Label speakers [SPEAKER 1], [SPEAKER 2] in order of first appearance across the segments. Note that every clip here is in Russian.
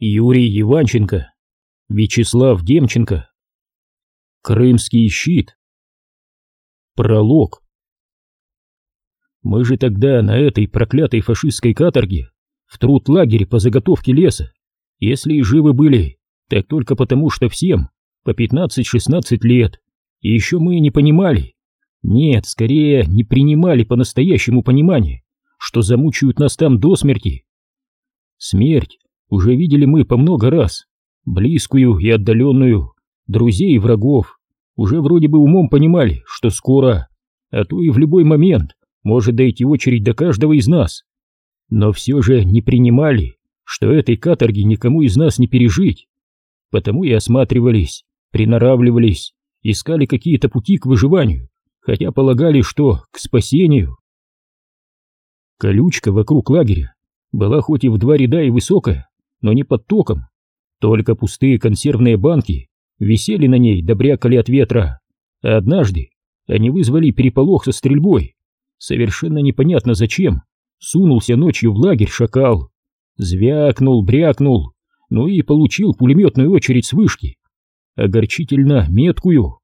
[SPEAKER 1] Юрий Иванченко, Вячеслав Демченко. Крымский щит. Пролог. Мы же тогда на этой проклятой фашистской каторге, в труд лагере по заготовке леса, если и живы были, так только потому, что всем по 15-16 лет, и еще мы не понимали, нет, скорее не принимали по-настоящему понимания, что замучают нас там до смерти. Смерть уже видели мы по много раз, близкую и отдаленную, друзей и врагов, уже вроде бы умом понимали, что скоро, а то и в любой момент может дойти очередь до каждого из нас. Но все же не принимали, что этой каторги никому из нас не пережить. Потому и осматривались, приноравливались, искали какие-то пути к выживанию, хотя полагали, что к спасению. Колючка вокруг лагеря была хоть и в два ряда и высокая, но не под током. Только пустые консервные банки висели на ней, добрякали от ветра. А однажды они вызвали переполох со стрельбой. Совершенно непонятно зачем. Сунулся ночью в лагерь шакал. Звякнул, брякнул, ну и получил пулеметную очередь с вышки. Огорчительно меткую.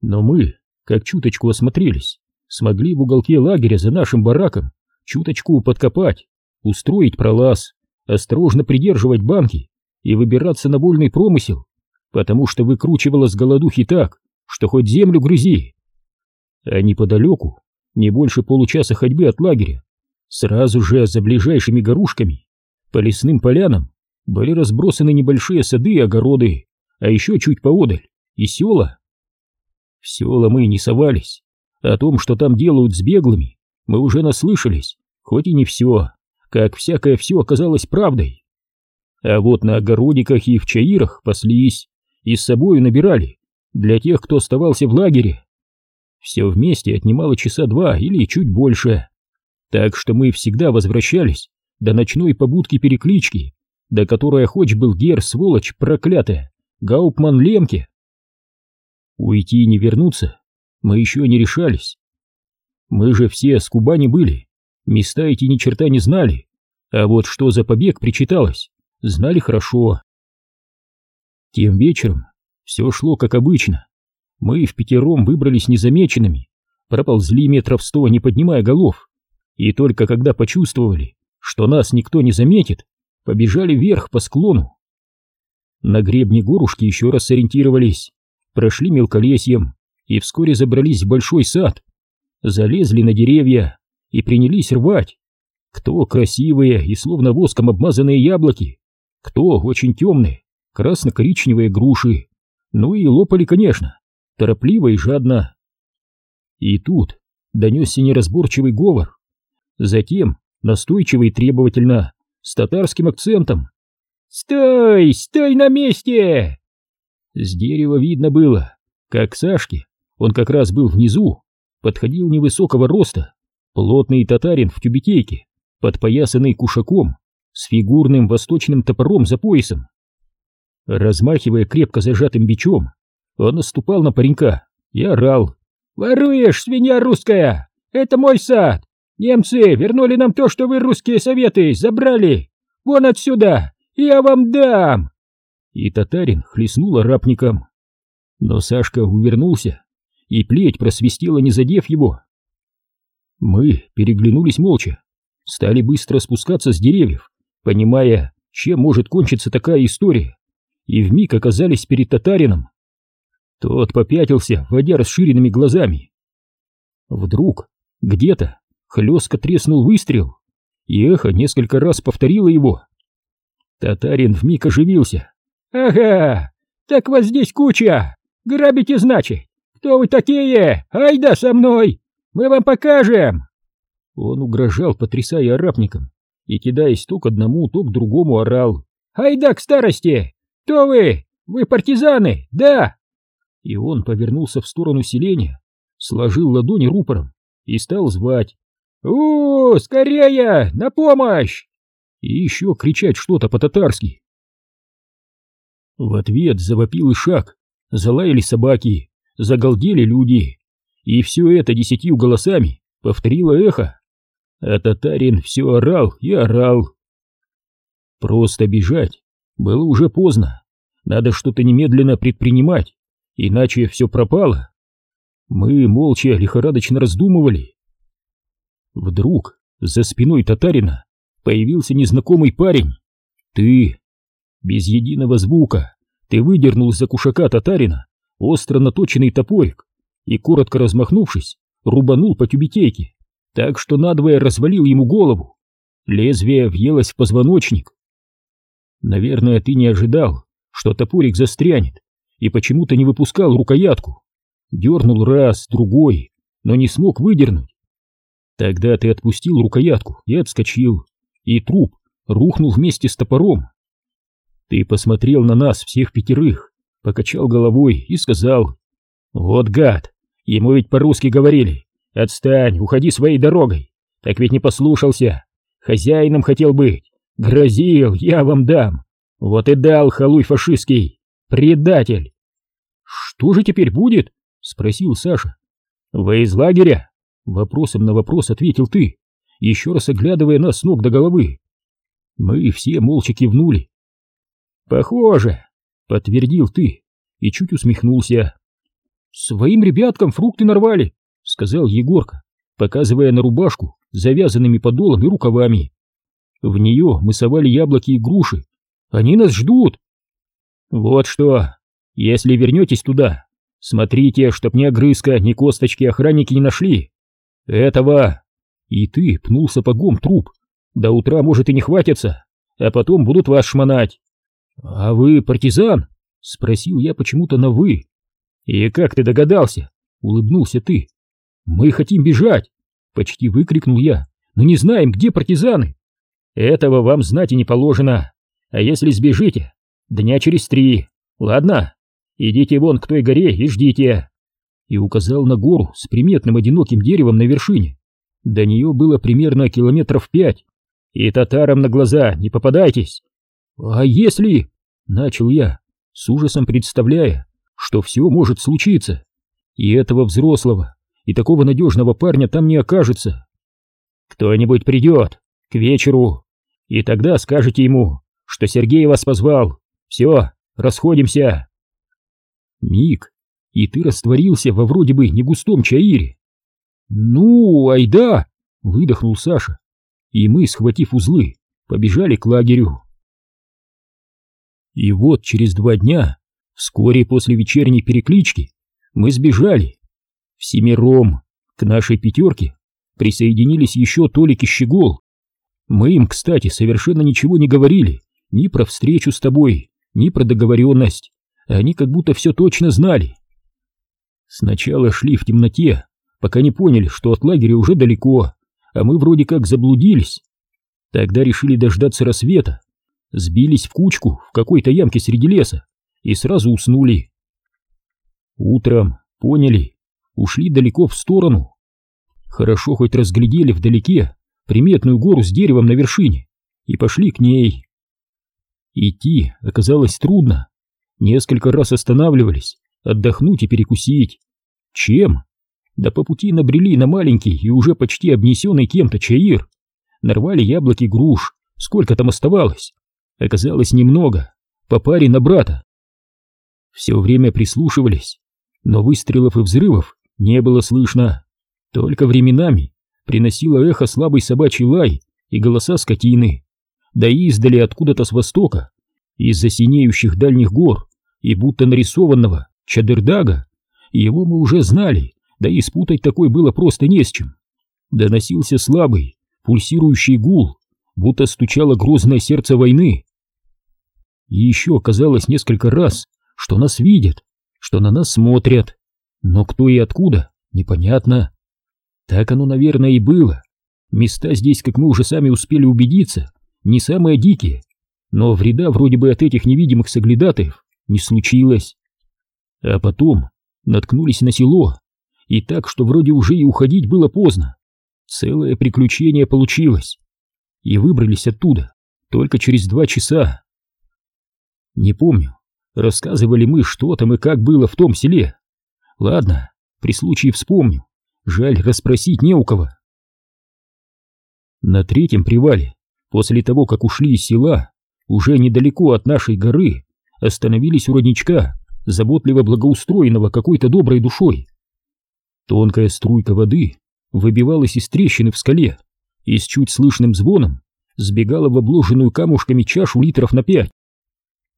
[SPEAKER 1] Но мы, как чуточку осмотрелись, смогли в уголке лагеря за нашим бараком чуточку подкопать, устроить пролаз, осторожно придерживать банки и выбираться на вольный промысел, потому что выкручивало с голодухи так, что хоть землю грызи. А неподалеку, не больше получаса ходьбы от лагеря, сразу же за ближайшими горушками, по лесным полянам, были разбросаны небольшие сады и огороды, а еще чуть поодаль и села. В села мы не совались, о том, что там делают с беглыми, мы уже наслышались, хоть и не все, как всякое все оказалось правдой. А вот на огородиках и в чаирах паслись и с собою набирали для тех, кто оставался в лагере. Все вместе отнимало часа два или чуть больше. Так что мы всегда возвращались до ночной побудки-переклички, до которой охоч был гер, сволочь проклятая, Гаупман Лемке. Уйти и не вернуться мы еще не решались. Мы же все с Кубани были, Места эти ни черта не знали, а вот что за побег причиталось, знали хорошо. Тем вечером все шло как обычно. Мы в пятером выбрались незамеченными, проползли метров сто, не поднимая голов, и только когда почувствовали, что нас никто не заметит, побежали вверх по склону. На гребне горушки еще раз сориентировались, прошли мелколесьем и вскоре забрались в большой сад, залезли на деревья, и принялись рвать. Кто красивые и словно воском обмазанные яблоки, кто очень темные, красно-коричневые груши. Ну и лопали, конечно, торопливо и жадно. И тут донесся неразборчивый говор. Затем настойчиво и требовательно, с татарским акцентом. «Стой! Стой на месте!» С дерева видно было, как Сашке, он как раз был внизу, подходил невысокого роста, Плотный татарин в тюбетейке, подпоясанный кушаком, с фигурным восточным топором за поясом. Размахивая крепко зажатым бичом, он наступал на паренька и орал. «Воруешь, свинья русская! Это мой сад! Немцы вернули нам то, что вы, русские советы, забрали! Вон отсюда! Я вам дам!» И татарин хлестнул арапником. Но Сашка увернулся, и плеть просвистела, не задев его. Мы переглянулись молча, стали быстро спускаться с деревьев, понимая, чем может кончиться такая история, и вмиг оказались перед татарином. Тот попятился, водя расширенными глазами. Вдруг где-то хлестко треснул выстрел, и эхо несколько раз повторило его. Татарин вмиг оживился. «Ага, так вас здесь куча! Грабите, значит! Кто вы такие? Айда со мной! Мы вам покажем!» Он угрожал, потрясая арапником, и, кидаясь то к одному, то к другому, орал. «Айда к старости! Кто вы? Вы партизаны, да?» И он повернулся в сторону селения, сложил ладони рупором и стал звать. «У, скорее, на помощь!» И еще кричать что-то по-татарски. В ответ завопил и шаг, залаяли собаки, загалдели люди. И все это десятью голосами повторило эхо. А татарин все орал и орал. Просто бежать Было уже поздно. Надо что-то немедленно предпринимать, иначе все пропало. Мы молча лихорадочно раздумывали. Вдруг за спиной татарина появился незнакомый парень. Ты. Без единого звука ты выдернул из-за кушака татарина остро наточенный топорик и, коротко размахнувшись, рубанул по тюбетейке, так что надвое развалил ему голову. Лезвие въелось в позвоночник. Наверное, ты не ожидал, что топорик застрянет, и почему-то не выпускал рукоятку. Дернул раз, другой, но не смог выдернуть. Тогда ты отпустил рукоятку и отскочил, и труп рухнул вместе с топором. Ты посмотрел на нас, всех пятерых, покачал головой и сказал, «Вот гад, ему ведь по-русски говорили, отстань, уходи своей дорогой, так ведь не послушался, хозяином хотел быть, грозил, я вам дам, вот и дал халуй фашистский, предатель». «Что же теперь будет?» — спросил Саша. «Вы из лагеря?» — вопросом на вопрос ответил ты, еще раз оглядывая нас с ног до головы. Мы все молча кивнули. «Похоже», — подтвердил ты и чуть усмехнулся. «Своим ребяткам фрукты нарвали», — сказал Егорка, показывая на рубашку завязанными подолом и рукавами. В нее мы совали яблоки и груши. Они нас ждут. Вот что, если вернетесь туда, смотрите, чтоб ни огрызка, ни косточки охранники не нашли. Этого... И ты пнул сапогом труп. До утра, может, и не хватится, а потом будут вас шмонать. «А вы партизан?» — спросил я почему-то на «вы». «И как ты догадался?» — улыбнулся ты. «Мы хотим бежать!» — почти выкрикнул я. «Но не знаем, где партизаны!» «Этого вам знать и не положено. А если сбежите? Дня через три. Ладно? Идите вон к той горе и ждите!» И указал на гору с приметным одиноким деревом на вершине. До нее было примерно километров пять. «И татарам на глаза не попадайтесь!» «А если...» — начал я, с ужасом представляя, что все может случиться, и этого взрослого, и такого надежного парня там не окажется. «Кто-нибудь придет к вечеру, и тогда скажете ему, что Сергей вас позвал. Все, расходимся!» Миг, и ты растворился во вроде бы негустом чаире. «Ну, айда!» — выдохнул Саша, и мы, схватив узлы, побежали к лагерю. И вот через два дня, вскоре после вечерней переклички, мы сбежали. Всемиром к нашей пятерке присоединились еще Толик и Щегол. Мы им, кстати, совершенно ничего не говорили, ни про встречу с тобой, ни про договоренность. Они как будто все точно знали. Сначала шли в темноте, пока не поняли, что от лагеря уже далеко, а мы вроде как заблудились. Тогда решили дождаться рассвета сбились в кучку в какой-то ямке среди леса и сразу уснули. Утром, поняли, ушли далеко в сторону. Хорошо хоть разглядели вдалеке приметную гору с деревом на вершине и пошли к ней. Идти оказалось трудно. Несколько раз останавливались, отдохнуть и перекусить. Чем? Да по пути набрели на маленький и уже почти обнесенный кем-то чаир. Нарвали яблоки груш, сколько там оставалось. Оказалось немного, по паре на брата. Все время прислушивались, но выстрелов и взрывов не было слышно. Только временами приносило эхо слабый собачий лай и голоса скотины. Да и издали откуда-то с востока, из-за синеющих дальних гор и будто нарисованного Чадырдага. Его мы уже знали, да и спутать такой было просто не с чем. Доносился слабый, пульсирующий гул, будто стучало грозное сердце войны. И еще казалось несколько раз, что нас видят, что на нас смотрят, но кто и откуда, непонятно. Так оно, наверное, и было. Места здесь, как мы уже сами успели убедиться, не самые дикие, но вреда вроде бы от этих невидимых соглядатаев не случилось. А потом наткнулись на село, и так, что вроде уже и уходить было поздно. Целое приключение получилось и выбрались оттуда только через два часа. Не помню, рассказывали мы, что там и как было в том селе. Ладно, при случае вспомню, жаль, расспросить не у кого. На третьем привале, после того, как ушли из села, уже недалеко от нашей горы, остановились у родничка, заботливо благоустроенного какой-то доброй душой. Тонкая струйка воды выбивалась из трещины в скале и с чуть слышным звоном сбегала в обложенную камушками чашу литров на пять.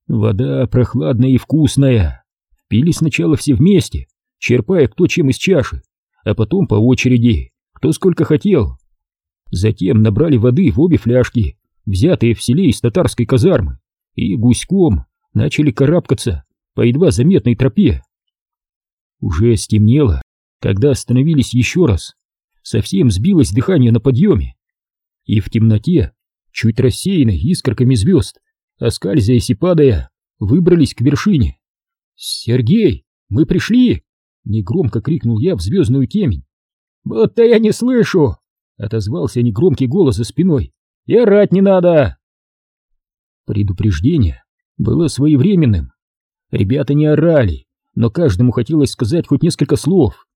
[SPEAKER 1] Вода прохладная и вкусная. Пили сначала все вместе, черпая кто чем из чаши, а потом по очереди, кто сколько хотел. Затем набрали воды в обе фляжки, взятые в селе из татарской казармы, и гуськом начали карабкаться по едва заметной тропе. Уже стемнело, когда остановились еще раз. Совсем сбилось дыхание на подъеме. И в темноте, чуть рассеянной искорками звезд, оскальзаясь и падая, выбрались к вершине. «Сергей, мы пришли!» — негромко крикнул я в звездную темень. «Будто я не слышу!» — отозвался негромкий голос за спиной. «И орать не надо!» Предупреждение было своевременным. Ребята не орали, но каждому хотелось сказать хоть несколько слов.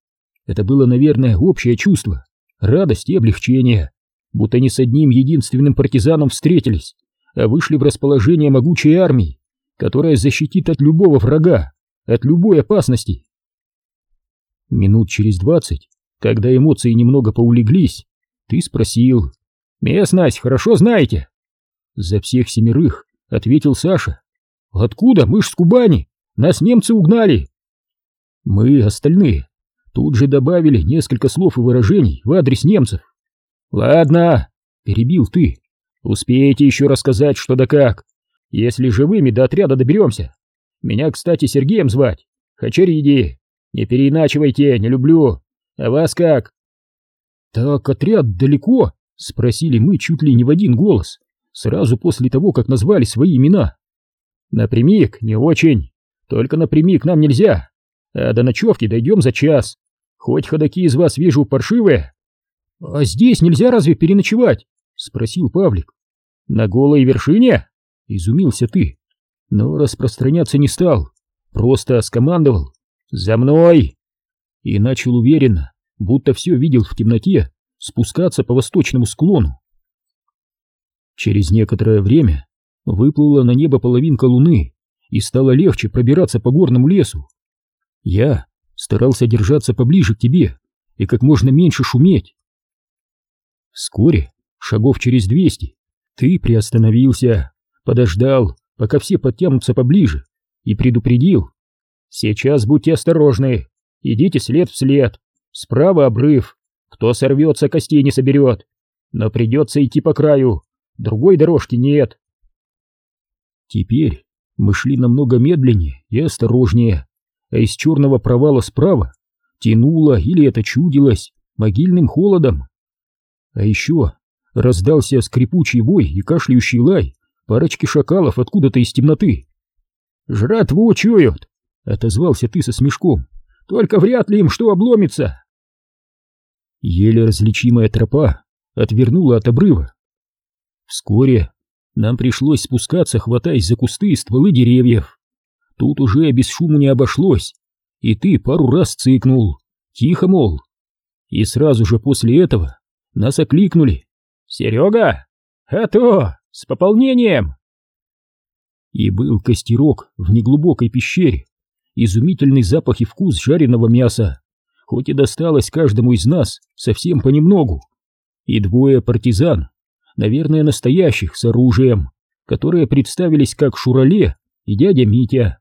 [SPEAKER 1] Это было, наверное, общее чувство, радость и облегчение, будто не с одним единственным партизаном встретились, а вышли в расположение могучей армии, которая защитит от любого врага, от любой опасности. Минут через двадцать, когда эмоции немного поулеглись, ты спросил, «Местность хорошо знаете?» За всех семерых ответил Саша. «Откуда? Мы ж с Кубани! Нас немцы угнали!» Мы, остальные, тут же добавили несколько слов и выражений в адрес немцев. «Ладно», — перебил ты, — «успеете еще рассказать, что да как, если живыми до отряда доберемся. Меня, кстати, Сергеем звать. Хачариди. Не переиначивайте, не люблю. А вас как?» «Так отряд далеко?» — спросили мы чуть ли не в один голос, сразу после того, как назвали свои имена. «Напрямик не очень, только напрямик нам нельзя, а до ночевки дойдем за час. Хоть ходаки из вас вижу паршивые». «А здесь нельзя разве переночевать?» — спросил Павлик. «На голой вершине?» — изумился ты. Но распространяться не стал, просто скомандовал «За мной!» и начал уверенно, будто все видел в темноте, спускаться по восточному склону. Через некоторое время выплыла на небо половинка луны, и стало легче пробираться по горному лесу. Я старался держаться поближе к тебе и как можно меньше шуметь. Вскоре, шагов через двести, ты приостановился, подождал, пока все подтянутся поближе, и предупредил. «Сейчас будьте осторожны, идите след в след, справа обрыв, кто сорвется, костей не соберет, но придется идти по краю, другой дорожки нет». Теперь мы шли намного медленнее и осторожнее, а из черного провала справа тянуло или это чудилось могильным холодом. А еще раздался скрипучий вой и кашляющий лай парочки шакалов откуда-то из темноты. «Жратву чуют!» — отозвался ты со смешком. «Только вряд ли им что обломится!» Еле различимая тропа отвернула от обрыва. Вскоре нам пришлось спускаться, хватаясь за кусты и стволы деревьев. Тут уже без шума не обошлось, и ты пару раз цыкнул. Тихо, мол. И сразу же после этого нас окликнули. «Серега! А то! С пополнением!» И был костерок в неглубокой пещере, изумительный запах и вкус жареного мяса, хоть и досталось каждому из нас совсем понемногу, и двое партизан, наверное, настоящих, с оружием, которые представились как Шурале и дядя Митя.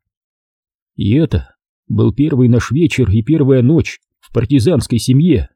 [SPEAKER 1] И это был первый наш вечер и первая ночь в партизанской семье.